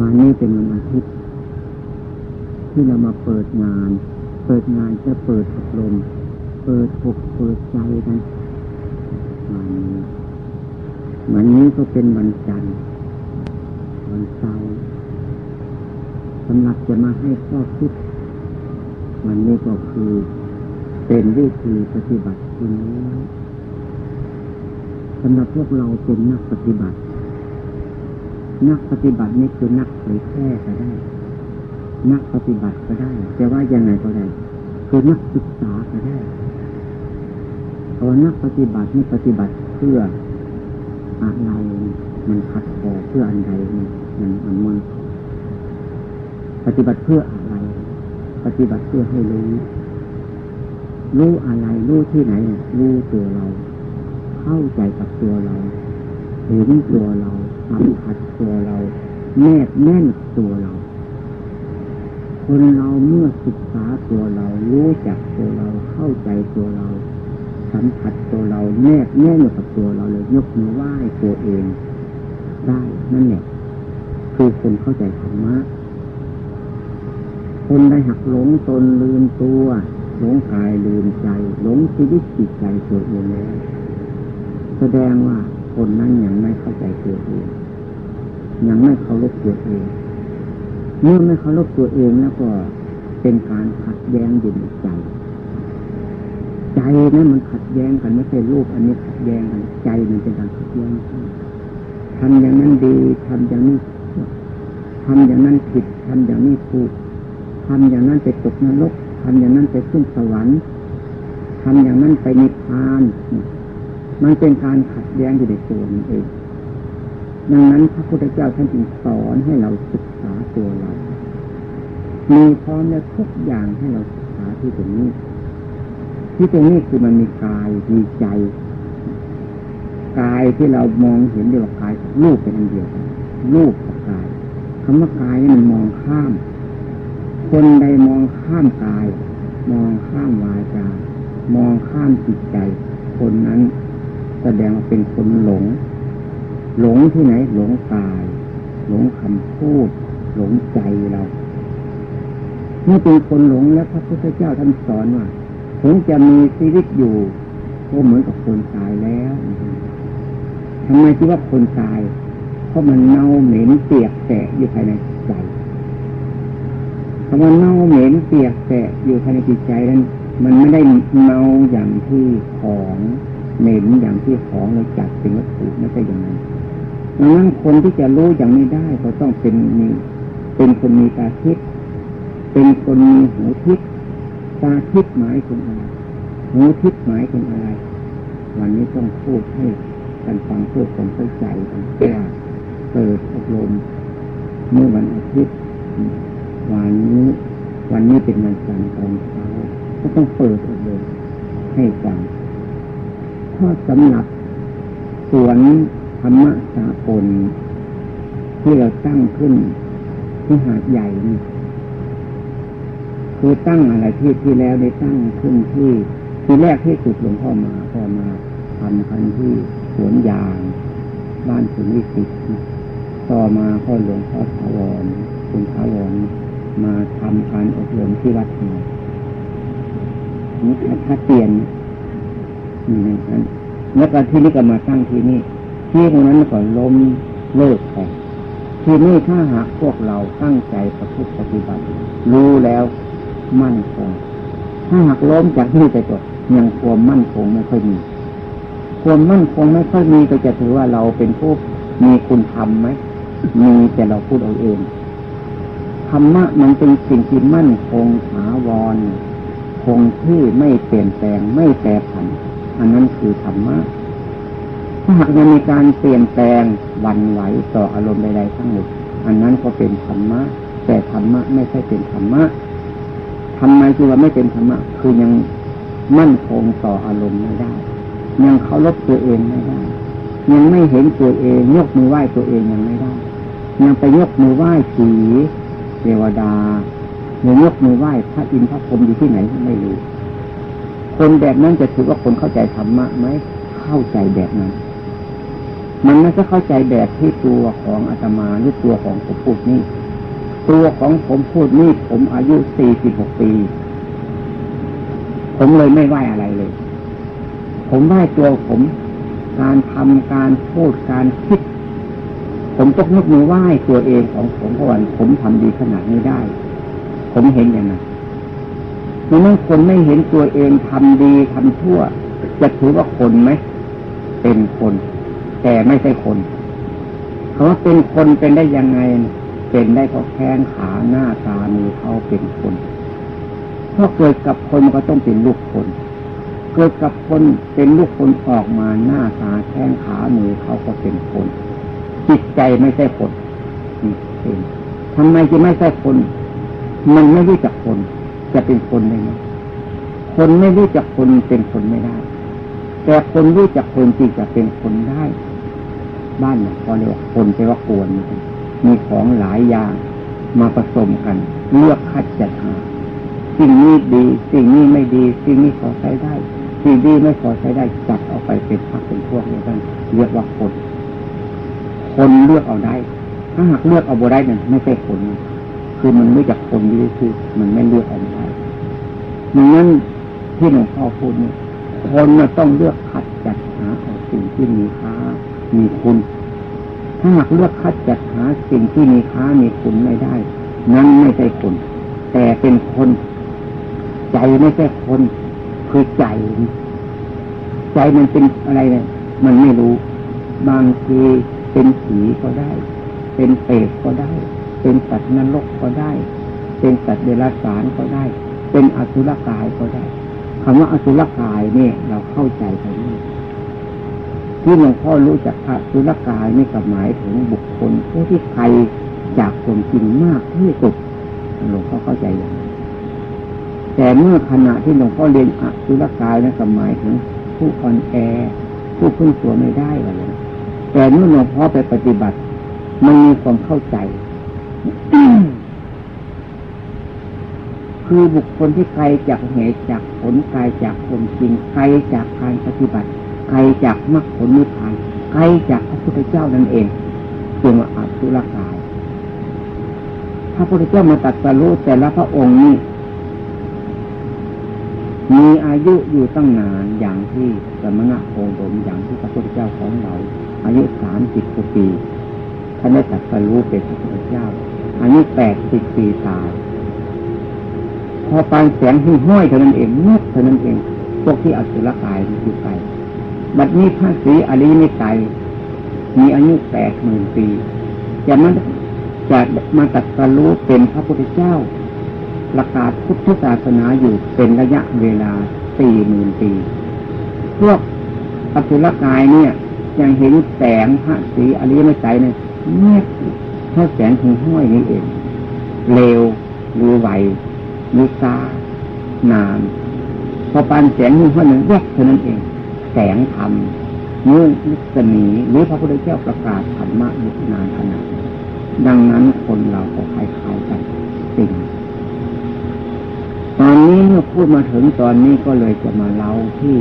วันนี้เป็นวันอาทิตย์ ที่เรามาเปิดงาน เปิดงานจะเปิดอบรม เปิดอกเปิดใจกันวันนี้วันนี้ก็เป็นวันจันทร์วันเสาร์สำหรับจะมาให้ข้อคิดวันนี้ก็คือเป็นวิธีปฏิบัติที่นี้สำหรับพวกเราเป็นนักปฏิบัติ นักปฏิบัตินี่คือนักเผยแพร่ก็ได้ นักปฏิบัติก็ได้จะว่ายังไงก็ได้ คือนักศึกษาก็ได้เพราะนักปฏิบัตินี่ปฏิบัติเพื่ออะไรมันขัดคอเพื่ออันใดมันมันมันปฏิบัติเพื่ออะไร ปฏิบัติเพื่อให้รู้ รู้อะไรรู้ที่ไหนรู้ตัวเรา เข้าใจกับตัวเราเห็นตัวเรา สัมผัสตัวเราแนบแน่นตัวเรา คนเราเมื่อศึกษาตัวเรารู้จักตัวเราเข้าใจตัวเรา สัมผัสตัวเราแนบแน่นกับตัวเราเลยยกมือไหว้ตัวเองได้นั่นแหละคือคนเข้าใจธรรมะคนได้หักหลงตนลืมตัวหลงกายลืมใจ หลงชีวิตจิตใจตัวเองแล้วแสดงว่า คนนั้นยังไม่เข้าใจตัวเอง ยังไม่เคารพตัวเอง เมื่อไม่เคารพตัวเองแล้วก็เป็นการขัดแย้งอยู่ในใจ ใจนั้นมันขัดแย้งกันไม่ใช่รูปอันนี้ขัดแย้งกันใจมันเป็นการขัดแย้งกันทำอย่างนั้นดีทำอย่างนี้ทำอย่างนั้นผิดทำอย่างนี้ถูกทำอย่างนั้นไปตกนรกทำอย่างนั้นไปขึ้นสวรรค์ทำอย่างนั้นไปนิพพาน มันเป็นการขัดแย้งอยู่ในตัวมันเอง ดังนั้นพระพุทธเจ้าท่านจึงสอนให้เราศึกษาตัวเรา มีพร้อมแล้วทุกอย่างให้เราศึกษาที่ตรงนี้ ที่ตรงนี้คือมันมีกายมีใจกายที่เรามองเห็นเดียวกับกายรูปเป็นอันเดียวกันรูปกับกายคำว่ากายนี่มันมองข้าม คนใดมองข้ามกาย มองข้ามวาจามองข้ามจิตใจ คนนั้น แสดงว่าเป็นคนหลง หลงที่ไหน หลงกาย หลงคำพูด หลงใจเราเมื่อเป็นคนหลงแล้วพระพุทธเจ้าท่านสอนว่าถึงจะมีชีวิตอยู่ก็เหมือนกับคนตายแล้วทำไมที่ว่าคนตาย เพราะมันเน่าเหม็นเปียกแสะอยู่ภายในใจคำว่าเน่าเหม็นเปียกแสะอยู่ภายในจิตใจนั้น มันไม่ได้เน่าอย่างที่ของ เหม็นอย่างที่ของเลยจัดเป็นวัตถุไม่ใช่อย่างนั้นดังนั้นคนที่จะรู้อย่างนี้ได้ก็ต้องเป็นมีเป็นคนมีตาทิพย์เป็นคนมีหูทิพย์ตาทิพย์หมายถึงอะไรหูทิพย์หมายถึงอะไร วันนี้ต้องพูดให้กันฟังเพื่อความเข้าใจกันว่าเปิดอบรมเมื่อวันอาทิตย์วันนี้วันนี้เป็นวันจันทร์ตอนเช้าก็ต้องเปิดอบรมให้ฟัง ข้อสำหรับสวนธรรมะสากลที่เราตั้งขึ้นที่หาดใหญ่นี่คือตั้งอะไรที่ที่แล้วได้ตั้งขึ้นที่ที่แรกที่สุดหลวงพ่อมาพ่อมาทำกันที่สวนยาง บ้านสุนวิสิตต่อมาพ่อหลวงพ่อถาวรคุณถาวรมาทำการอบรมที่วัดนี้นี่ถ้าเปลี่ยน นี่นั้นแล้วก็ที่นี่ก็มาตั้งที่นี่ ที่ตรงนั้นก็ล้มเลิกไปที่นี่ถ้าหากพวกเราตั้งใจประพฤติปฏิบัติ รู้แล้วมั่นคง ถ้าหากล้มจากที่ไปจบยังความมั่นคงไม่ค่อยมี ความมั่นคงไม่ค่อยมีก็จะถือว่าเราเป็นผู้มีคุณธรรมไหมมีแต่เราพูดเอาเองธรรมะมันเป็นสิ่งที่มั่นคงถาวรคงที่ไม่เปลี่ยนแปลงไม่แปรผัน อันนั้นคือธรรมะถ้าหากยังมีการเปลี่ยนแปลงวันไหวต่ออารมณ์ใดๆทั้งหมดอันนั้นก็เป็นธรรมะ แต่ธรรมะไม่ใช่เป็นธรรมะทำไมคือว่าไม่เป็นธรรมะ คือยังมั่นคงต่ออารมณ์ไม่ได้ ยังเคารพตัวเองไม่ได้ ยังไม่เห็นตัวเองยกมือไหว้ตัวเองยังไม่ได้ ยังไปยกมือไหว้ผีเทวดาหรือยกมือไหว้พระอินทร์พระพรหมอยู่ที่ไหนไม่รู้ คนแบบนั้นจะถือว่าคนเข้าใจธรรมะไหมเข้าใจแบบนั้น มันไม่ใช่เข้าใจแบบที่ตัวของอาตมาหรือตัวของผมพูดนี่ตัวของผมพูดนี่ผมอายุสี่สิบหกปี ผมเลยไม่ไหวอะไรเลย ผมไหวตัวผม การทำการพูดการคิด ผมต้องนึกมือไหวตัวเองของผมเพราะว่าผมทำดีขนาดนี้ได้ ผมเห็นอย่างนั้น เมื่อคนไม่เห็นตัวเองทำดีทำชั่ว จะถือว่าคนไหม เป็นคน แต่ไม่ใช่คน เขาว่าเป็นคนเป็นได้ยังไง เป็นได้เพราะแข้งขาหน้าตามือเขาเป็นคนเพราะเกิดกับคนมันก็ต้องเป็นลูกคน เกิดกับคนเป็นลูกคนออกมาหน้าตาแข้งขามือเขาก็เป็นคน จิตใจไม่ใช่คนนี่เป็นทำไมจะไม่ใช่คน มันไม่รู้จักคน จะเป็นคนได้ไหมคนไม่รู้จักคนเป็นคนไม่ได้ แต่คนรู้จักคนจริงจะเป็นคนได้ บ้านเนี่ยพอเรียกว่าคนแปลว่ากวนมีของหลายอย่างมาผสมกัน เลือกคัดจัดหาสิ่งนี้ดี สิ่งนี้ไม่ดี สิ่งนี้พอใช้ได้ สิ่งดีไม่พอใช้ได้จัดออกไปเป็นพักเป็นพวกเดียวกันเรียกว่าคน คนเลือกเอาได้ ถ้าหากเลือกเอาบ่ได้เนี่ยไม่ใช่คน คือมันไม่จากคนนี้คือมันไม่เลือกเอา นั้นที่หลวงพ่อพูดนี่คนต้องเลือกคัดจัดหาเอาสิ่งที่มีค่ามีคุณ ถ้าหากเลือกคัดจัดหาสิ่งที่มีค่ามีคุณไม่ได้ นั้นไม่ใช่คน แต่เป็นคน ใจไม่ใช่คนคือใจ ใจมันเป็นอะไรเนี่ยมันไม่รู้ บางทีเป็นผีก็ได้ เป็นเปรตก็ได้ เป็นสัตว์นรกก็ได้ เป็นสัตว์เดรัจฉานก็ได้ เป็นอสุรกายก็ได้คำว่าอสุรกายเนี่ย เราเข้าใจไปนี่ที่หลวงพ่อรู้จักพระสุรกายนี่ก็หมายถึงบุคคลผู้ที่ใครจากความจริงมากที่สุดหลวงพ่อเข้าใจอย่างนั้นแต่เมื่อขณะที่หลวงพ่อเรียนอสุรกายนั่นก็หมายถึงผู้อ่อนแอ ผู้พึ่งตัวไม่ได้อะไรแต่เมื่อหลวงพ่อไปปฏิบัติมันมีความเข้าใจ คือบุคคลที่ไกลจากเหตุจากผลไกลจากความจริงไกลจากการปฏิบัติไกลจากมรรคผลนิพพานไกลจากพระพุทธเจ้านั่นเองจึงว่าอสุรกาย พระพุทธเจ้ามาตัดสรู้แต่ละพระองค์นี้มีอายุอยู่ตั้งนานอย่างที่สมณะโคดมอย่างที่พระพุทธเจ้าของเรา อายุสามสิบกว่าปีท่านได้ตัดสรู้เป็นพระพุทธเจ้าอายุแปดสิบปีตาย พอปานแสงหิ้งห้อยเท่านั้นเองเมื่อเท่านั้นเอง พวกที่อสุรกายอยู่ไป บัดนี้พระศรีอริมิไตมีอายุแปดหมื่นปีจะมันจะมาตัดสรู้เป็นพระพุทธเจ้า ประกาศพุทธศาสนาอยู่เป็นระยะเวลาสี่หมื่นปี พวกปัจจุลกายเนี่ยยังเห็นแสงพระศรีอริยมใจเนี่ยเมื่อเท่าแสงถึงห้อยนี้เองเร็วหรือไว หรือซานานพอปันแสงนึ่งห้อหนึ่งแยกเท่านั้นเอง แสงธรรมนื่นิสนีหรือพระพุทธเจ้าประกาศธรรมะยุนานขนาดดังนั้นคนเราก็คล้ายๆกันสิ่งตอนนี้เมื่อพูดมาถึงตอนนี้ก็เลยจะมาเล่าที่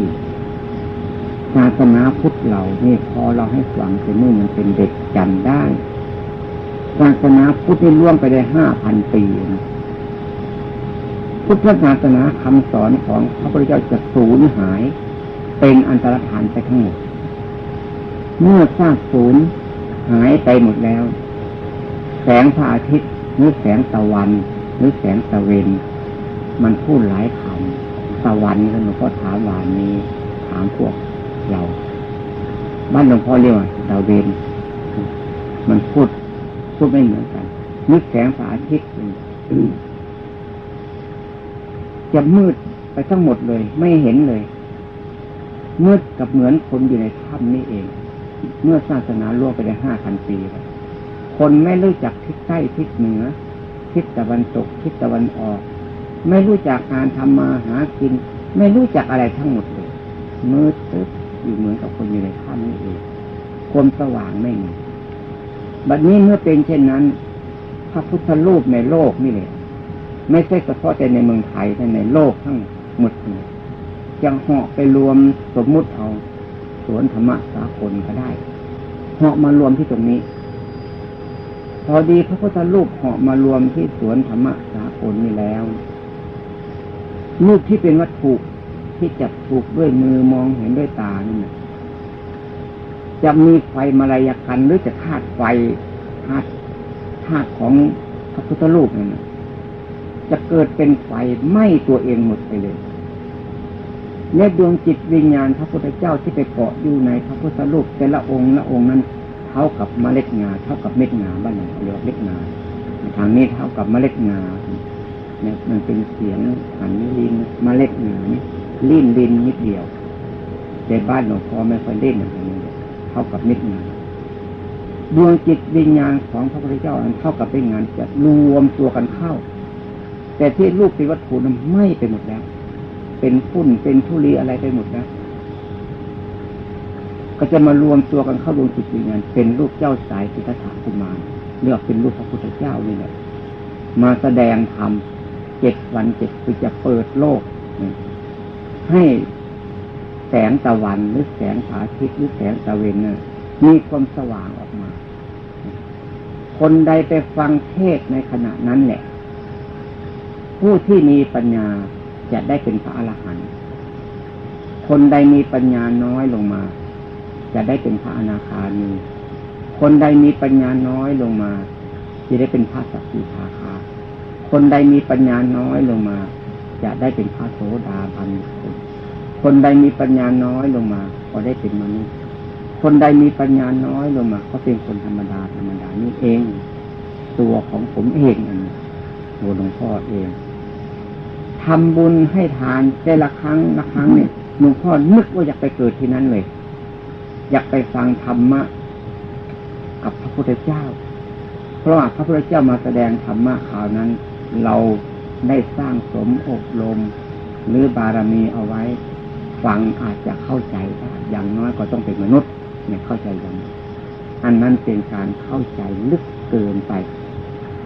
ศาสนาพุทธเรานี่พอเราให้ฟังเป็นมื่อมันเป็นเด็กจำได้ศาสนาพุทธนี่ล่วงไปได้ห้าพันปีนะ พุทธศาสนาคำสอนของพระพุทธเจ้าจะสูญหาย เป็นอันตรธานไปทั้งหมด เมื่อซากศูนย์หายไปหมดแล้ว แสงพระอาทิตย์หรือแสงตะวัน หรือแสงตะเวนมันพูดหลายคำตะวันแล้วหลวงพ่อถามวานนี้ ถามพวกเรา บ้านหลวงพ่อเรียกว่าตะเวนมันพูดพูดไม่เหมือนกันนึกแสงพระอาทิตย์ จะมืดไปทั้งหมดเลย ไม่เห็นเลย มืดกับเหมือนคนอยู่ในถ้ำนี่เอง เมื่อศาสนาล่วงไปได้ห้าพันปีแล้วคนไม่รู้จักทิศใต้ทิศเหนือ ทิศตะวันตกทิศตะวันออก ไม่รู้จักการทำมาหากิน ไม่รู้จักอะไรทั้งหมดเลยมืดตึ๊บอยู่เหมือนกับคนอยู่ในถ้ำนี่เองความสว่างไม่มีบัดนี้เมื่อเป็นเช่นนั้น พระพุทธรูปในโลกนี่เลย ไม่ใช่เฉพาะแต่ในเมืองไทยแต่ในโลกทั้งหมดเลยจะเหาะไปรวมสมมุติเอาสวนธรรมะสากลก็ได้เหาะมารวมที่ตรงนี้ พอดีพระพุทธรูปเหาะมารวมที่สวนธรรมสาคลนี่แล้วรูปที่เป็นวัตถุที่จับถูกด้วยมือมองเห็นด้วยตานี่นะจะมีไฟมาลายกันหรือจะธาตุไฟธาตุธาตุของพระพุทธรูปนั่น จะเกิดเป็นไฟไหม้ตัวเองหมดไปเลยและดวงจิตวิญญาณพระพุทธเจ้าที่ไปเกาะอยู่ในพระพุทธรูปแต่ละองค์ละองค์นั้น เท่ากับเมล็ดงา เท่ากับเม็ดงาบ้านเราเรียกเม็ดงาทางนี้เท่ากับเมล็ดงาเนี่ยมันเป็นเสียงหันลิ้นเมล็ดงานี่ลิ้นลิ้นนิดเดียวแต่บ้านหลวงพ่อไม่ค่อยเล่นอะไรนี้เท่ากับเม็ดงาดวงจิตวิญญาณของพระพุทธเจ้าอันเท่ากับเป็นงานจะรวมตัวกันเข้า แต่ที่รูปเป็นวัตถุนั้นไม่ไปหมดแล้ว เป็นฝุ่นเป็นทุลีอะไรไปหมดนะก็จะมารวมตัวกันเข้าดวงจิตวิญญาณเป็นรูปเจ้าสายสิทธัตถะกุมารเรียกเป็นรูปพระพุทธเจ้านี่แหละมาแสดงธรรมเจ็ดวันเจ็ดคือจะเปิดโลก ให้แสงตะวันหรือแสงผาทิตย์หรือแสงตะเวนน่ะมีความสว่างออกมา คนใดไปฟังเทศในขณะนั้นแหละ ผู้ที่มีปัญญาจะได้เป็นพระอรหันต์คนใดมีปัญญาน้อยลงมา จะได้เป็นพระอนาคามี คนใดมีปัญญาน้อยลงมา จะได้เป็นพระสักกิทาคา คนใดมีปัญญาน้อยลงมา จะได้เป็นพระโสดาบันคนใดมีปัญญาน้อยลงมา ก็ได้เป็นมนุษย์ คนใดมีปัญญาน้อยลงมา ก็เป็นคนธรรมดาธรรมดานี่เอง ตัวของผมเองตัวหลวงพ่อเอง ทำบุญให้ทานแต่ละครั้งละครั้งเนี่ยหลวงพ่อนึกว่าอยากไปเกิดที่นั้นเลย อยากไปฟังธรรมะกับพระพุทธเจ้า เพราะว่าพระพุทธเจ้ามาแสดงธรรมะข่าวนั้น เราได้สร้างสมอบรมหรือบารมีเอาไว้ ฟังอาจจะเข้าใจได้อย่างน้อยก็ต้องเป็นมนุษย์ เนี่ยเข้าใจอย่างอันนั้นเป็นการเข้าใจลึกเกินไป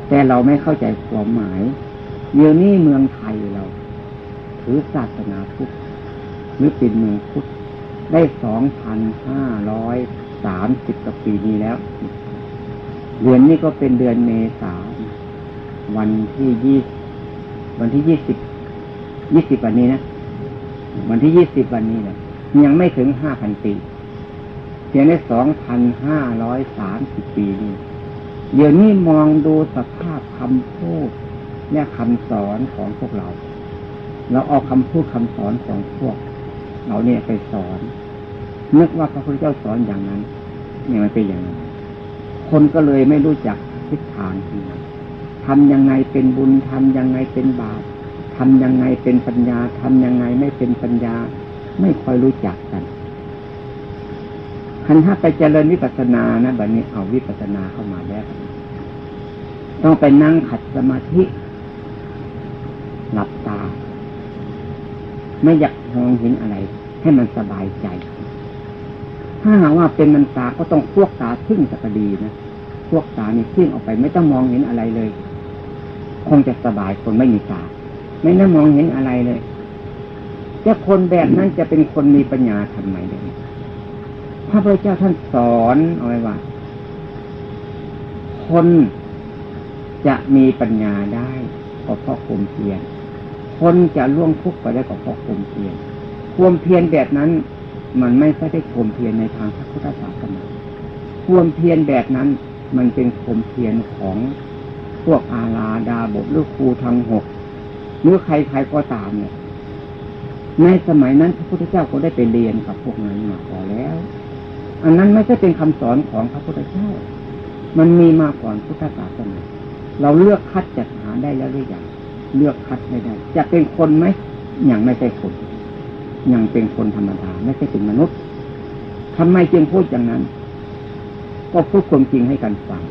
แต่เราไม่เข้าใจความหมายเดี๋ยวนี้เมืองไทยเรา ถือศาสนาพุทธหรือเป็นเมืองพุทธได้สองพันห้าร้อยสามสิบกว่าปีนี้แล้ว เดือนนี้ก็เป็นเดือนเมษาวันที่ยี่วันที่ยี่สิบยี่สิบวันนี้นะ วันที่ยี่สิบวันนี้แหละยังไม่ถึงห้าพันปีเพียงได้สองพันห้าร้อยสามสิบปีนี้เดี๋ยวนี้มองดูสภาพคำพูดเนี่ยคำสอนของพวกเรา เราเอาคำพูดคำสอนของพวก เราเนี่ยไปสอน นึกว่าพระพุทธเจ้าสอนอย่างนั้น เนี่ยมันเป็นอย่างนั้น คนก็เลยไม่รู้จักทิศทางทำยังไงเป็นบุญทำยังไงเป็นบาปทำยังไงเป็นปัญญาทำยังไงไม่เป็นปัญญา ไม่ค่อยรู้จักกันคันถ้าไปเจริญวิปัสสนานะแบบนี้เอาวิปัสสนาเข้ามาแล้วต้องไปนั่งขัดสมาธิ หลับตา ไม่อยากมองเห็นอะไร ให้มันสบายใจ ถ้าหากว่าเป็นมันตาก็ต้องพวกตาทิ้งสักดีนะพวกตานี่ทิ้งออกไป ไม่ต้องมองเห็นอะไรเลย คงจะสบายคนไม่มีตา ไม่น่ามองเห็นอะไรเลยจะคนแบบนั้นจะเป็นคนมีปัญญาทำไมเลยพระพุทธเจ้าท่านสอนเอาไว้ว่า คนจะมีปัญญาได้ก็เพราะความเพียร คนจะล่วงทุกข์ไปได้ก็เพราะความเพียรความเพียรแบบนั้น มันไม่ใช่ได้ความเพียรในทางพระพุทธศาสนาความเพียรแบบนั้น มันเป็นความเพียรของพวกอาลาดาบทหรือครูทางหกหรือใครๆก็ตามเนี่ย ในสมัยนั้นพระพุทธเจ้าก็ได้ไปเรียนกับพวกนั้นมาพอแล้ว อันนั้นไม่ใช่เป็นคำสอนของพระพุทธเจ้า มันมีมาก่อนพุทธศาสนา เราเลือกคัดจัดหาได้แล้วหรือยัง เลือกคัดไม่ได้ จะเป็นคนไหมยังไม่ใช่คน ยังเป็นคนธรรมดาไม่ใช่เป็นมนุษย์ทำไมจึงพูดอย่างนั้น ก็พูดความจริงให้กันฟัง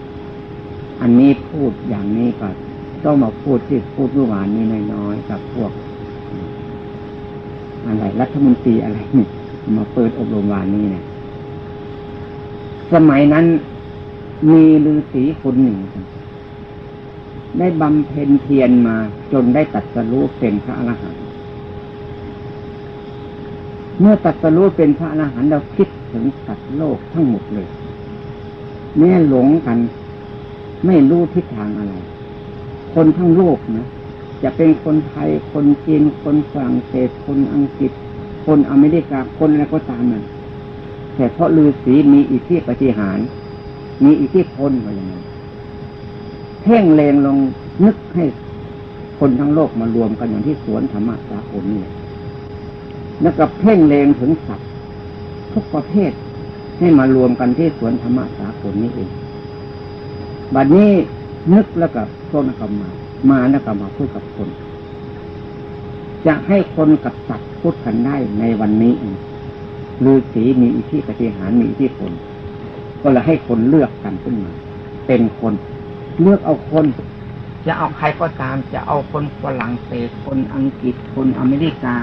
อันนี้พูดอย่างนี้ก็ต้องมาพูดที่พูดเมื่อวานนี้น้อยๆกับพวก อะไรรัฐมนตรีอะไรนี่มาเปิดอบรมวานนี้เนี่ยสมัยนั้นมีฤาษีคนหนึ่ง ได้บำเพ็ญเพียรมาจนได้ตัดสรู้เป็นพระอรหันต์เมื่อตัดสรู้เป็นพระอรหันต์เราคิดถึงสัตว์โลกทั้งหมดเลยแม่หลงกัน ไม่รู้ทิศทางอะไร คนทั้งโลกนะจะเป็นคนไทย คนจีน คนฝรั่งเศส คนอังกฤษ คนอเมริกา คนอะไรก็ตามนั่นแต่เพราะฤาษีมีอิทธิปฏิหาร มีอิทธิพลว่าอย่างนั้น พ่งเลงลงนึกให้คนทั้งโลกมารวมกันอย่างที่สวนธรรมะสากลนี่แล้วก็เพ่งเลงถึงสัตว์ทุกประเภทให้มารวมกันที่สวนธรรมะสากลนี้เอง บัดนี้นึกแล้วก็ต้นกรรมา มาแล้วก็มาพูดกับคน จะให้คนกับสัตว์พูดกันได้ในวันนี้ฤาษีมีอิทธิปฏิหารมีอิทธิพลก็เลยให้คนเลือกกันขึ้นมา เป็นคน เลือกเอาคน จะเอาใครก็ตาม จะเอาคนฝรั่งเศสคนอังกฤษคนอเมริกา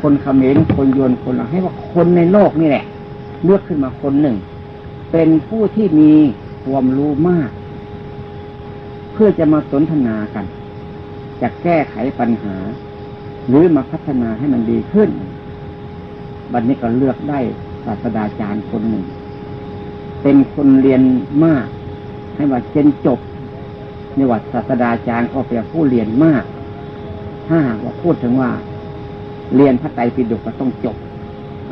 คนเขมรคนยวนคนเราให้ว่าคนในโลกนี่แหละ เลือกขึ้นมาคนหนึ่ง เป็นผู้ที่มีความรู้มาก เพื่อจะมาสนทนากัน จะแก้ไขปัญหา หรือมาพัฒนาให้มันดีขึ้นบัดนนี้ก็เลือกได้ศาสตราจารย์คนหนึ่ง เป็นคนเรียนมาก ให้ว่าเจนจบ ในวัดศาสตราจารย์ก็เป็นผู้เรียนมาก ถ้าหากว่าพูดถึงว่า เรียนพระไตรปิฎกก็ต้องจบ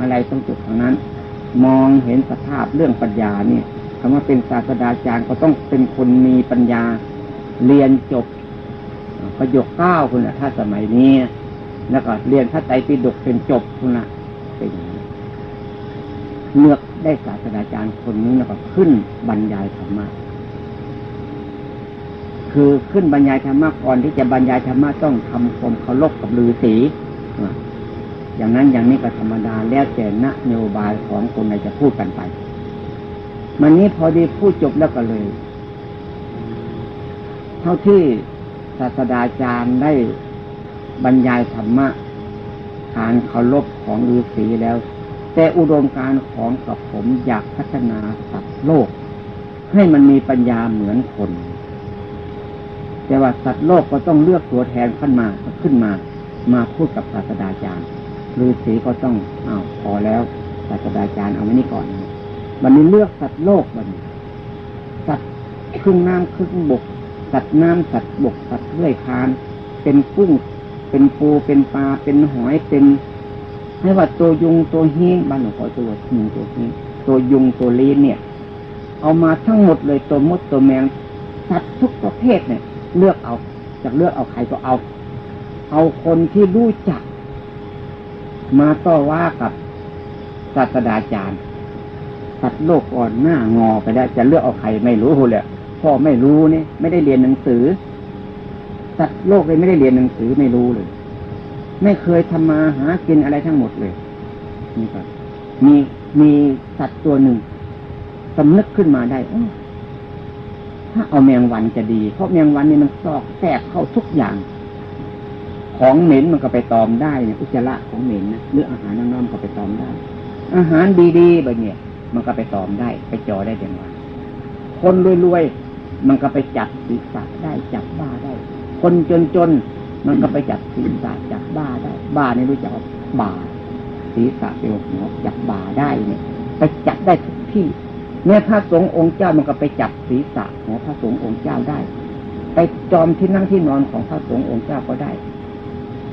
อะไรต้องจบทางนั้น มองเห็นสภาพเรื่องปัญญาเนี่ยคำว่าเป็นศาสตราจารย์ก็ต้องเป็นคนมีปัญญาเรียนจบประโยคเก้าคุณถ้าสมัยนี้ แล้วก็เรียนพระไตรปิฎกเป็นจบคุณละเป็นเลือกได้ศาสตราจารย์คนนี้แล้วก็ขึ้นบรรยายธรรมะ คือขึ้นบรรยายธรรมะก่อนที่จะบรรยายธรรมะต้องทำความเคารพกับฤาษีอย่างนั้นอย่างนี้ก็ธรรมดาแล้วแต่นโยบายของคนไหนจะพูดกันไป มันนี้พอดีพูดจบแล้วก็เลย เท่าที่ศาสดาจารย์ได้บรรยายธรรมะการเคารพของฤาษีแล้ว แต่อุดมการของกับผมอยากพัฒนาสัตว์โลก ให้มันมีปัญญาเหมือนคน แต่ว่าสัตว์โลกก็ต้องเลือกตัวแทนขึ้นมาขึ้นมา มาพูดกับศาสดาจารย์ฤาษีก็ต้องอ้าวพอแล้วศาสดาจารย์เอาไว้นี่ก่อนวันนี้เลือกสัตว์โลกบันสัตว์ครึ่งน้ำครึ่งบก สัตว์น้ำสัตว์บกสัตว์เลื่อยคาน เป็นกุ้ง เป็นปูเป็นปลาเป็นหอยเป็นให้ว่าตัวยุงตัวเฮงบ้านหลวงพ่อตัวยุงตัวเฮงตัวยุงตัวลีนเนี่ย เอามาทั้งหมดเลยตัวมดตัวแมงสัตว์ทุกประเภทเนี่ย เลือกเอาจะเลือกเอาใครก็เอา เอาคนที่รู้จัก มาต่อว่ากับศาสดาจารย์สัตว์โลกอ่อนหน้างอไปแล้วจะเลือกเอาใครไม่รู้เลยพ่อไม่รู้นี่ไม่ได้เรียนหนังสือสัตว์โลกเลยไม่ได้เรียนหนังสือไม่รู้เลย ไม่เคยทำมาหากินอะไรทั้งหมดเลย นี่ก็มีมีสัตว์ตัวหนึ่งสำนึกขึ้นมาได้ ถ้าเอาแมงวันจะดี เพราะแมงวันนี่มันซอกแทรกเข้าทุกอย่าง ของเหม็นมันก็ไปตอมได้เนี่ยอุจจาระของเหม็นนะหรืออาหารน้ำๆก็ไปตอมได้ อาหารดีๆแบบเนี้ยมันก็ไปตอมได้ ไปจอได้เป็นวันคนรวยๆมันก็ไปจับศีรษะได้จับบ้าได้ คนจนๆมันก็ไปจับศีรษะจับบ้าได้ บ้านี่รู้จักบ่าศีรษะเป็นหัวจับบ่าได้เนี่ย ไปจับได้ทุกที่ เนี่ยพระสงฆ์องค์เจ้ามันก็ไปจับศีรษะของพระสงฆ์องค์เจ้าได้ ไปจอมที่นั่งที่นอนของพระสงฆ์องค์เจ้าก็ได้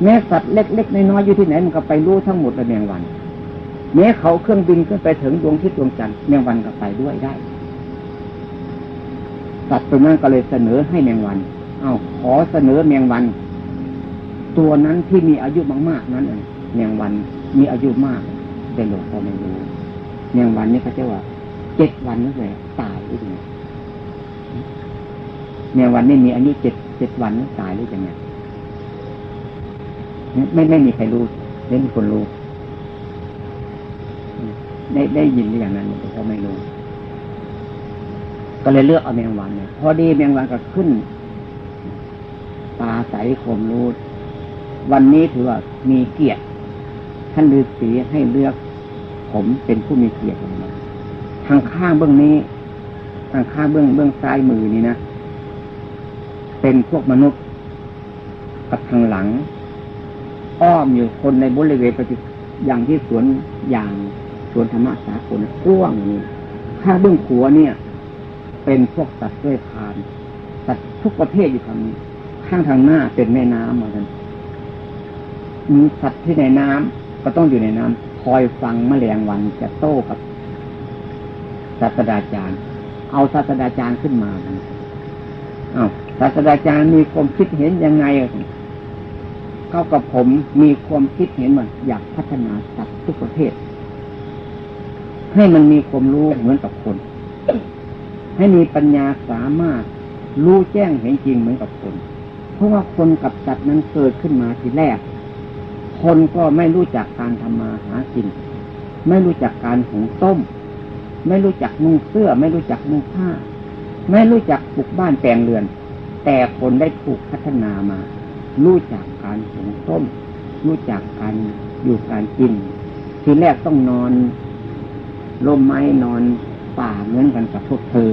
แม้สัตว์เล็กๆน้อยๆอยู่ที่ไหนมันก็ไปรู้ทั้งหมดเลยแมงวันแม้เขาเครื่องบินขึ้นไปถึงดวงที่ดวงจันทร์แมงวันก็ไปด้วยได้สัตว์ตัวนั้นก็เลยเสนอให้แมงวัน เอาขอเสนอแมงวัน ตัวนั้นที่มีอายุมากๆนั้นแมงวันมีอายุมากเป็นหลวงพ่อไม่รู้แมงวันนี่เขาจะว่า เจ็ดวันนั่นเลยตายหรือยังแมงวันนี่มีอายุเจ็ดเจ็ดวันตายหรือยังไงไม่ไม่มีใครรู้ไม่มีคนรู้ได้ได้ยินหรืออย่างนั้นหลวงพ่อไม่รู้ ก็เลยเลือกเอาแมงวันเนี่ยพอดีแมงวันก็ขึ้นปาใสคมรู้วันนี้ถือว่ามีเกียรติ ท่านฤาษีให้เลือก ผมเป็นผู้มีเกียรติมา ทางข้างเบื้องนี้ ทางข้างเบื้องเบื้องซ้ายมือนี่นะ เป็นพวกมนุษย์กับทางหลัง อ้อมอยู่คนในบริเวณปฏิอย่างที่สวนอย่างสวนธรรมสากลกว้างนี้ข้างเบื้องขัวเนี่ย เป็นพวกสัตว์ด้วยพานสัตว์ทุกประเภทอยู่ทางข้างทางหน้าเป็นแม่น้ำเหมือนกันมีสัตว์ที่ในน้ำก็ต้องอยู่ในน้ำคอยฟังแมลงวันจะโต้กับ ศาสตราจารย์ เอาศาสตราจารย์ขึ้นมาเอาศาสตราจารย์มีความคิดเห็นยังไงเข้ากับผมมีความคิดเห็นว่าอยากพัฒนาสัตว์ทุกประเภทให้มันมีความรู้เหมือนกับคน ให้มีปัญญาสามารถรู้แจ้งเห็นจริงเหมือนกับคน เพราะว่าคนกับสัตว์นั้นเกิดขึ้นมาทีแรก คนก็ไม่รู้จักการทำมาหากิน ไม่รู้จักการหุงต้ม ไม่รู้จักนุ่งเสื้อ ไม่รู้จักนุ่งผ้า ไม่รู้จักปลูกบ้านแปลงเรือน แต่คนได้ถูกพัฒนามา รู้จักการหุงต้ม รู้จักการอยู่การกิน ทีแรกต้องนอนร่มไม้นอนป่าเหมือนกันกับพวกเธอ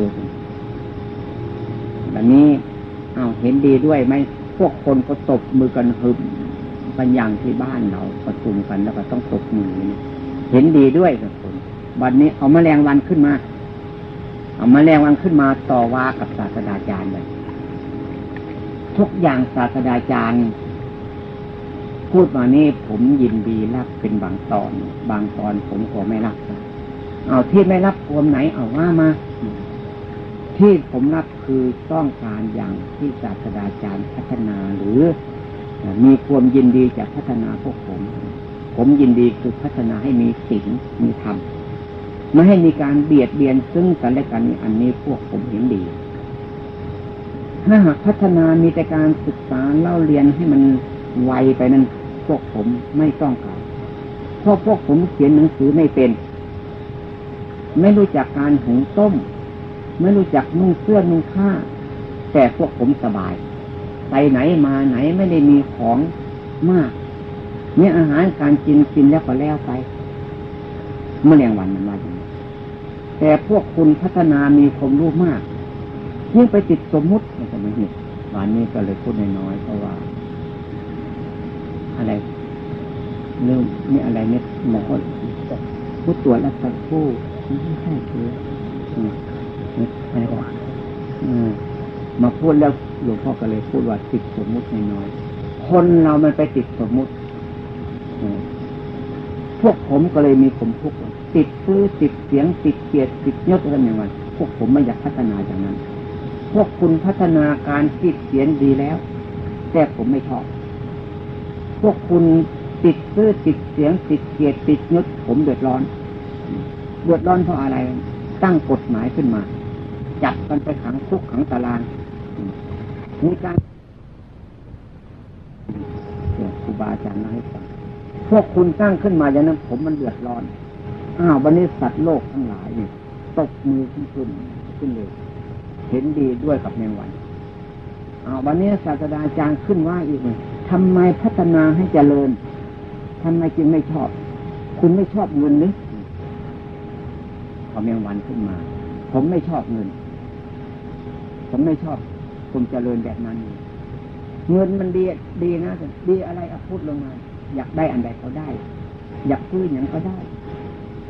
แบบนี้เอาเห็นดีด้วยไหมพวกคนก็ตบมือกันฮึมกันอย่างที่บ้านเราประชุมกันแล้วก็ต้องตบมือเห็นดีด้วยกับ คนวันนี้เอามาแรงวันขึ้นมา เอามาแรงวันขึ้นมาต่อว่ากับศาสตราจารย์เลยทุกอย่างศาสตราจารย์ พูดมานี่ผมยินดีรับเป็นบางตอน บางตอนผมก็ไม่รับเอาที่ไม่รับควมไหนเอาว่ามา ที่ผมรับคือต้องการอย่างที่ศาสตราจารย์พัฒนาหรือมีความยินดีจะพัฒนาพวกผม ผมยินดีคือพัฒนาให้มีศีลมีธรรม ไม่ให้มีการเบียดเบียนซึ่งกันและกันอันนี้พวกผมเห็นดี ถ้าหากพัฒนามีแต่การศึกษาเล่าเรียนให้มันไวไปนั้นพวกผมไม่ต้องการเพราะพวกผมเขียนหนังสือไม่เป็น ไม่รู้จักการหุงต้ม ไม่รู้จักนุ่งเสื้อนุ่งผ้า แต่พวกผมสบาย ไปไหนมาไหนไม่ได้มีของมากเนี่ยอาหารการกินกินแล้วก็แล้วไปเมื่อแรงวันมันมาอย่าง แต่พวกคุณพัฒนามีความรู้มากยิ่งไปติดสมมุติในสมัยนี้วันนี้ก็เลยพูดน้อยๆเพราะว่า อะไรเรื่องนี่อะไรเนี่ยหมอพูดตรวจแล้วสักผู้ไม่ใช่คืออะไรก็มาพูดแล้วหลวงพ่อก็เลยพูดว่าติดสมมุติน้อยๆคนเรามันไปติดสมมุติพวกผมก็เลยมีผมทุกข์ ติดซื้อติดเสียงติดเกียรติติดยศอะไรอย่างเงี้ยพวกผมไม่อยากพัฒนาอย่างนั้น พวกคุณพัฒนาการติดเสียงดีแล้ว แต่ผมไม่ชอบ พวกคุณติดซื้อติดเสียงติดเกียรติติดยศผมเดือดร้อน เดือดร้อนเพราะอะไร ตั้งกฎหมายขึ้นมา จับกันไปขังคุกขังตาราง มีการครูบาอาจารย์ให้ฟังพวกคุณตั้งขึ้นมาอย่างนั้นผมมันเดือดร้อน อ้าววันนี้สัตว์โลกทั้งหลายเนี่ยตกมือขึ้นขึ้นขึ้นเลย เห็นดีด้วยกับแมงวันอ้าววันนี้ศาสตราจารย์ขึ้นว่าอีกเลยทำไมพัฒนาให้เจริญทำไมจึงไม่ชอบ คุณไม่ชอบเงินหรือเอแมงวันขึ้นมา ผมไม่ชอบเงิน ผมไม่ชอบผมเจริญแบบนั้น เงินมันดีดีนะดีอะไรอาพูดลงมา อยากได้อันใดเขาได้ อยากซื้ออย่างก็ได้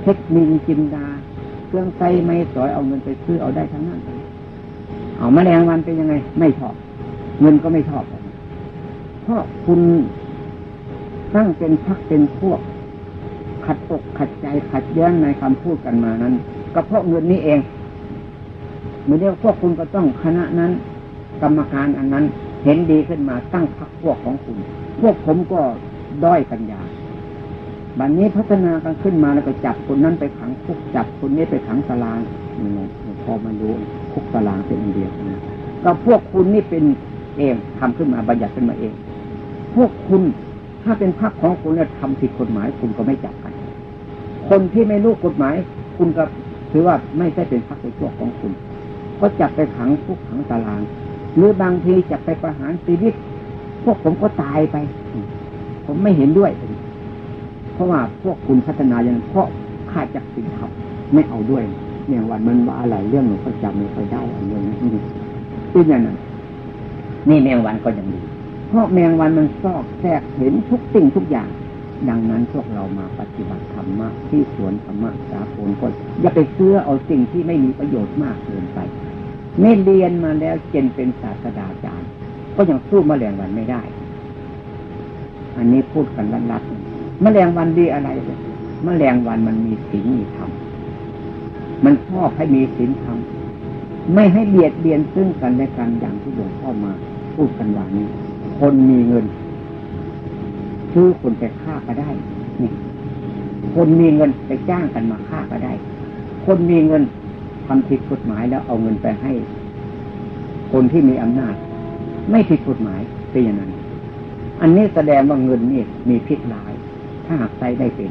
เทคนิคจินดา เครื่องใส่ไม่สอยเอาเงินไปซื้อเอาได้ทั้งนั้นเอาแมลงวันเป็นยังไง ไม่ชอบ เงินก็ไม่ชอบ เพราะคุณตั้งเป็นพักเป็นพวก ขัดอกขัดใจขัดแย้งในคำพูดกันมานั้น ก็เพราะเงินนี้เองเมื่อเดียวพวกคุณก็ต้องคณะนั้น กรรมการอันนั้นเห็นดีขึ้นมาตั้งพรรคพวกของคุณ พวกผมก็ด้อยปัญญา บัดนนี้พัฒนากันขึ้นมาแล้วก็จับคนนั้นไปขังคุกจับคนนี้ไปขังตารางนี่ไงพอมาดูคุกตารางเป็นอันเดียวนะก็พวกคุณนี่เป็นเองทำขึ้นมาบัญญัติขึ้นมาเอง พวกคุณถ้าเป็นพรรคของคุณเนี่ยทำผิดกฎหมายคุณก็ไม่จับกัน คนที่ไม่รู้กฎหมาย คุณก็ถือว่าไม่ใช่เป็นพรรคในพวกของคุณ ก็จับไปขังคุกขังตาราง หรือบางทีจับไปประหารชีวิต พวกผมก็ตายไป ผมไม่เห็นด้วย เพราะว่าพวกคุณพัฒนาอย่างเพราะขาดจากสิ่งทำไม่เอาด้วย เนี่ยวันมันว่าอะไรเรื่องหนูก็จำไม่ค่อยได้อันนี้นะเป็นอย่างนั้นนี่แมงวันก็ยังดี เพราะแมงวันมันซอกแทรกเห็นทุกสิ่งทุกอย่าง ดังนั้นพวกเรามาปฏิบัติธรรมะที่สวนธรรมะสาโคนก็อย่าไปเสื้อเอาสิ่งที่ไม่มีประโยชน์มากเกินไปไม่เรียนมาแล้วเจนเป็นศาสตราจารย์ ก็ยังสู้มแมลงวันไม่ได้ อันนี้พูดกันลัดๆ มแมลงวันดีอะไรเลยมแมลงวันมันมีศีลมีธรรมมันชอบให้มีศีลธรรมไม่ให้เบียดเบียนซึ่งกันและกันอย่างที่หลวงพ่อมา พูดกันว่านี้ คนมีเงินซื้อคนไปฆ่าก็ได้นี่คนมีเงินไปจ้างกันมาฆ่าก็ได้ คนมีเงินทำผิดกฎหมายแล้วเอาเงินไปให้ คนที่มีอำนาจ ไม่ผิดกฎหมายเป็นอย่างนั้น อันนี้แสดงว่าเงินนี่มีพิษร้าย ถ้าหากใช้ได้เป็น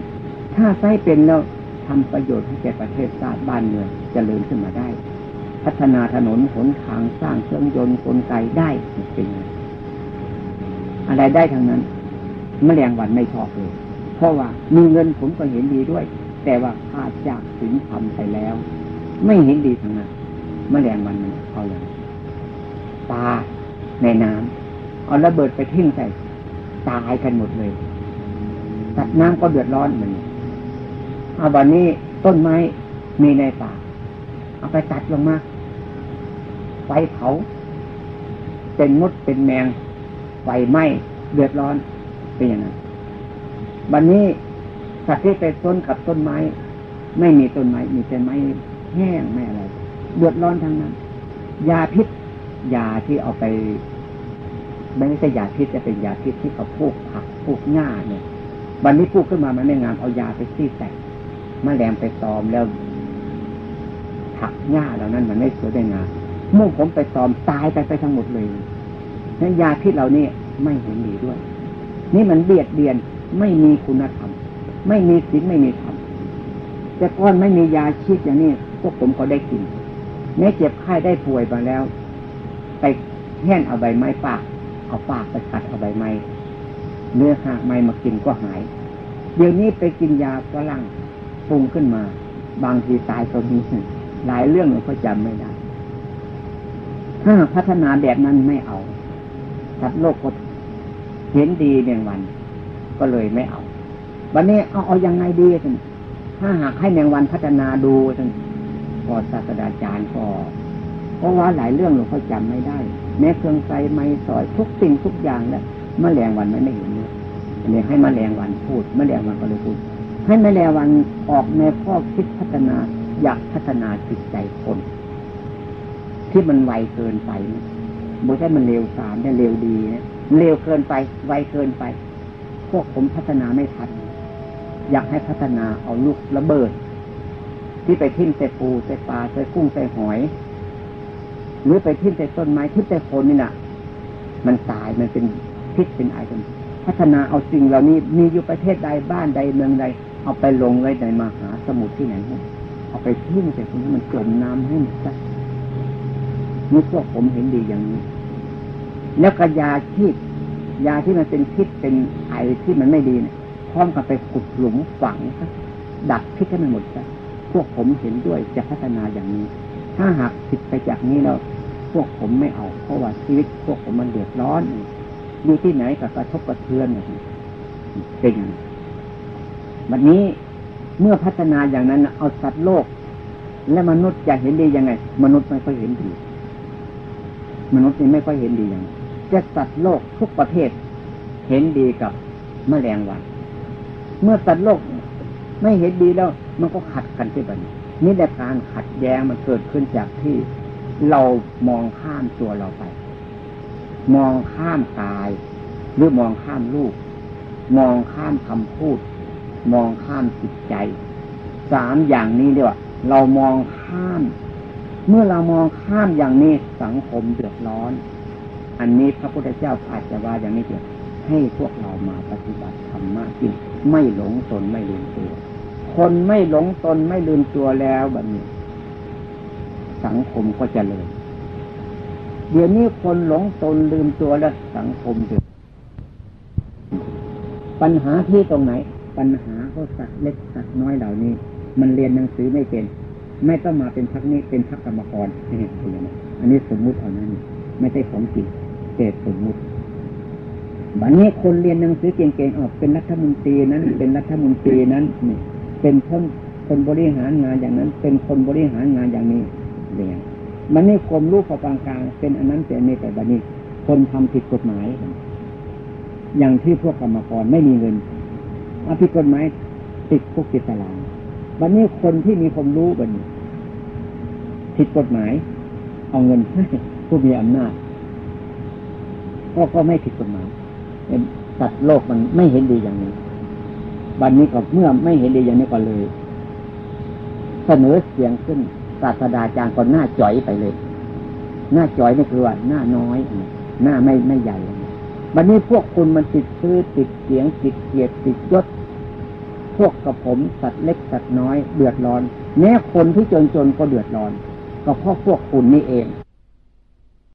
ถ้าใช้เป็นแล้วทำประโยชน์ให้แก่ประเทศชาติบ้านเมืองจเจริญขึ้นมาได้ พัฒนาถนนหนทางสร้างเครื่องยนต์กลไกได้เป็นอะไรได้ทั้งนั้นมแมลงวันไม่ชอบเลย เพราะว่ามีเงินผมก็เห็นดีด้วย แต่ว่าขาดจากสินทำไปแล้ว ไม่เห็นดีทั้งนั้นมแมลงวันเอาอย่างปลาในน้ำเอาระเบิดไปทิ้งใส่ตายกันหมดเลย สัตว์น้ำก็เดือดร้อนเหมือนเอาวันนี้ต้นไม้มีในป่า เอาไปตัดลงมาไฟเผา เป็นมดเป็นแมงไฟไหม้เดือดร้อนเป็นอย่างนั้นบันนี้สัตว์ที่ไปต้นกับต้นไม้ ไม่มีต้นไม้มีแต่ไม้แห้งไม่อะไรเดือดร้อนทั้งนั้น ยาพิษ ยาที่เอาไป ไม่ใช่ยาพิษจะเป็นยาพิษที่เขาพูกผักพูกหญ้าเนี่ย บันนี้พูกขึ้นมามันไม่งามเอายาไปซีแตกมแมลงไปตอมแล้วผักหญ้าเหล่านั้นมันไม่สวยได้งามมุ่งผมไปตอมตายไปไปทั้งหมดเลยนั้นยาพิษเหล่านี้ไม่เห็นดีด้วย นี่มันเบียดเบียนไม่มีคุณธรรม ไม่มีศีลไม่มีธรรมแต่ก้อนไม่มียาชีพอย่างนี้พวกผมก็ได้กินแม้เจ็บไข้ได้ป่วยมาแล้ว ไปแห่นเอาใบไม้ปากเอาปากไปขัดเอาใบไม้ เนื้อหากไม้มากินก็หาย เดี๋ยวนี้ไปกินยาฝรั่งปรุงขึ้นมา บางทีตายก็มีหลายเรื่องเราก็จำไม่ได้ ถ้าพัฒนาแบบนั้นไม่เอาสัตว์โลกก็เห็นดีเนียงวัน ก็เลยไม่เอา วันนี้เอาเอายังไงดีท่านถ้าหากให้แมงวันพัฒนาดูท่านพอศาสตราจารย์ก็เพราะว่าหลายเรื่องเราเขาจำไม่ได้ แม้เครื่องใส่ไม้สอยทุกสิ่งทุกอย่างแล้วมแมลงวันไม่ไม่เห็น เนนี้ให้มแมลงวันพูดมแมลงวันก็เลยพูด ให้มแมลงวันออกในข้อคิดพัฒนาอยากพัฒนาจิตใจคน ที่มันไวเกินไปไม่ใช่มันเร็วสามเนี่ยเร็วดีนะเร็วเกินไป ไวเกินไป พวกผมพัฒนาไม่ทันอยากให้พัฒนาเอาลูกระเบิด ที่ไปทิ้งใส่ปูใส่ปลาใส่กุ้งใส่หอย หรือไปทิ้งใส่ต้นไม้ทิ้งใส่คนนี่นะมันตายมันเป็นพิษเป็นไอกัน พัฒนาเอาสิ่งเหล่านี้ มีอยู่ประเทศใดบ้านใดเมืองใด เอาไปลงไว้ในมหาสมุทรที่ไหนเอาไปทิ้งใส่คนนี้มันจมน้ำให้หมดซะนี่พวกผมเห็นดีอย่างนี้ แล้วกระยาชีพยาที่มันเป็นพิษเป็นไอที่มันไม่ดีเนี่ยพร้อมกับไปขุดหลุมฝังดับพิษให้มันหมดซะพวกผมเห็นด้วยจะพัฒนาอย่างนี้ ถ้าหากผิดไปจากนี้แล้ว พวกผมไม่เอา เพราะว่าชีวิตพวกผมมันเดือดร้อนอ อยู่ที่ไหนกับกระทบกระเทือนเป็นวันนี้เมื่อพัฒนาอย่างนั้นเอาสัตว์โลก และมนุษย์จะเห็นดียังไง มนุษย์ไม่ค่อยเห็นดี มนุษย์นี่ไม่ค่อยเห็นดีอย่างจะสัตว์โลกทุกประเภทเห็นดีกับมแมลงวัน เมื่อสัตว์โลกไม่เห็นดีแล้ว มันก็ขัดกันที่บันนี่แหละการขัดแย้งมันเกิดขึ้นจากที่เรามองข้ามตัวเราไป มองข้ามกาย หรือมองข้ามลูก มองข้ามคำพูด มองข้ามจิตใจ สามอย่างนี้เดียวเรามองข้าม เมื่อเรามองข้ามอย่างนี้สังคมเดือดร้อน อันนี้พระพุทธเจ้าอาจจะว่าอย่างนี้เดียวให้พวกเรามาปฏิบัติธรรมะจริงไม่หลงตนไม่ลืมตัว คนไม่หลงตนไม่ลืมตัวแล้วแบบนี้ สังคมก็จะเลย เดี๋ยวนี้คนหลงตนลืมตัวแล้วสังคมเดือดปัญหาที่ตรงไหน ปัญหาก็สัตว์เล็กสัตว์น้อยเหล่านี้ มันเรียนหนังสือไม่เป็น ไม่ต้องมาเป็นพักนี้เป็นพักกรรมกรนี่อันนี้สมมุติเอานั้นไม่ใช่ของจริงเศษสมมุติบัดนี้คนเรียนหนังสือเก่งๆออกเป็นรัฐมนตรีนั้น เป็นรัฐมนตรีนั้นนี่เป็นคนคนบริหารงานอย่างนั้น เป็นคนบริหารงานอย่างนี้เรียน มันนี่กรมรูปพอกลางกลางเป็นอันนั้นเป็นนี้แต่บันนี้ คนทำผิดกฎหมาย อย่างที่พวกกรรมกรไม่มีเงินอาผิดกฎหมายติดคุกติดตารางบันนี้คนที่มีความรู้บันนี้ผิดกฎหมาย เอาเงินให้ผู้มีอำนาจก็ก็ไม่ผิดกฎหมายสัตว์โลกมันไม่เห็นดีอย่างนี้ บันนี้ก็เมื่อไม่เห็นดีอย่างนี้ก็เลย เสนอเสียงขึ้น ศาสดาจารย์ก็หน้าจ่อยไปเลย หน้าจ่อยนี่คือว่าหน้าน้อย หน้าไม่ไม่ใหญ่บันนี้พวกคุณมันติดชื่อติดเสียงติดเกียรติติดยศ พวกกับผมสัตว์เล็กสัตว์น้อยเดือดร้อน แม้คนที่จนจนก็เดือดร้อน ก็เพราะพวกคุณนี่เอง